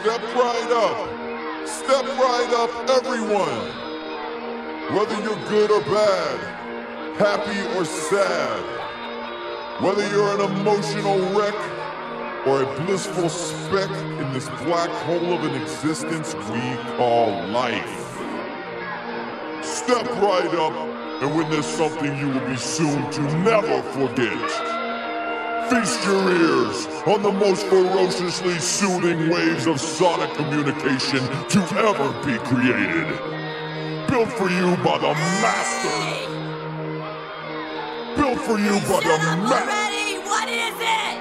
Step right up. Step right up, everyone. Whether you're good or bad, happy or sad, whether you're an emotional wreck or a blissful speck in this black hole of an existence we call life. Step right up and witness something you will be soon to never forget. Feast your ears on the most ferociously soothing waves of sonic communication to ever be created. Built for you by the master. Built for you by the master. already! What is it?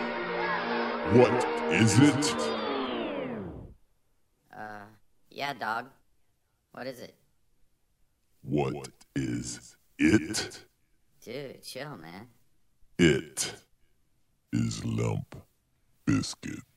What is it? Uh, yeah, dog. What is it? What is it? Dude, chill, man. It is Limp Bizkit.